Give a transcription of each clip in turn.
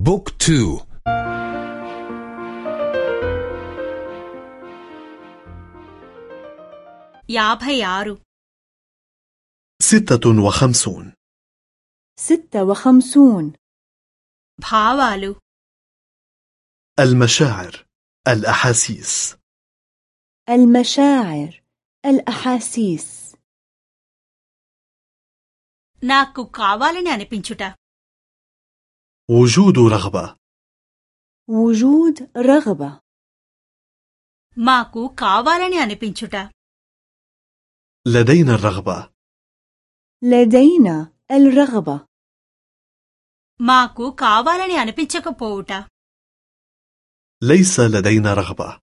بوك تو యాభై ఆరు ستة وخمسون ستة وخمسون భావాలు المشاعر الأحاسيس المشاعر الأحاسيس నాకు కావాలని అనిపించుట وجود رغبة وجود رغبة మాకు కావాలని అనిపించుట لدينا الرغبة لدينا الرغبة మాకు కావాలని అనిపించకపోవుట ليس لدينا رغبة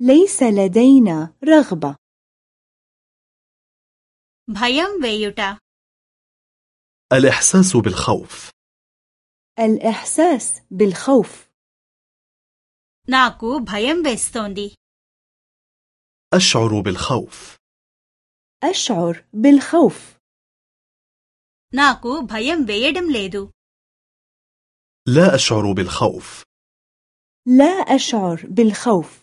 ليس لدينا رغبة భయం వేయుట الإحساس بالخوف الإحساس بالخوف నాకు భయం వేస్తోంది أشعر بالخوف أشعر بالخوف నాకు భయం వేయడం లేదు لا أشعر بالخوف لا أشعر بالخوف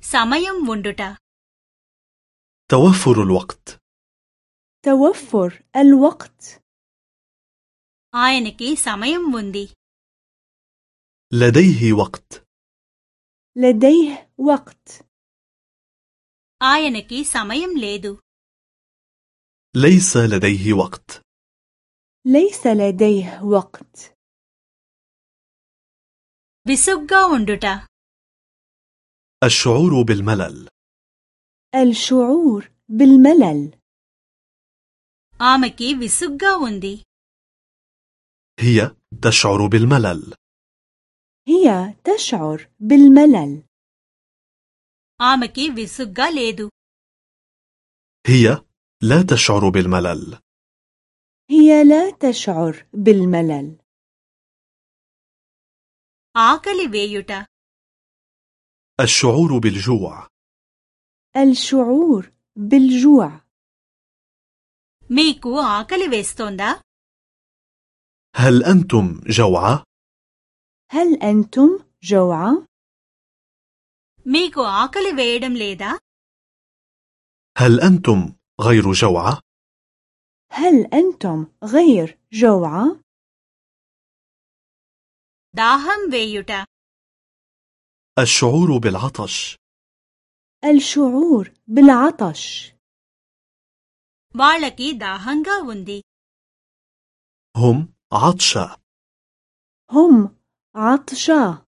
సమయం ఉండుట توفر الوقت توفر الوقت ఆయనకి సమయం ఉంది لديه وقت لديه وقت ఆయనకి సమయం లేదు ليس لديه وقت ليس لديه وقت విసుగ్గా ఉండుట الشعور بالملل الشعور بالملل ఆమెకి విసుగ్గా ఉంది هي تشعر بالملل هي تشعر بالملل ఆమెకి విసుగ్గా లేదు هي لا تشعر بالملل هي لا تشعر بالملل ఆకలి వేయుట الشعور بالجوع الشعور بالجوع మీకు ఆకలి వేస్తోందా هل أنتم جوعى؟ هل أنتم جوعى؟ మీకు ఆకలి వేయడం లేదా هل أنتم غير جوعى؟ هل أنتم غير جوعى؟ దాహం వేయుట الشعور بالعطش الشعور بالعطش వాళ్ళకి దాహంగా ఉంది هم عطشى هم عطشا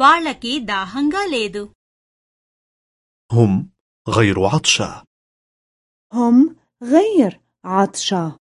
వాళ్ళకి దాహంగా లేదు هم غير عطشى هم غير عطشا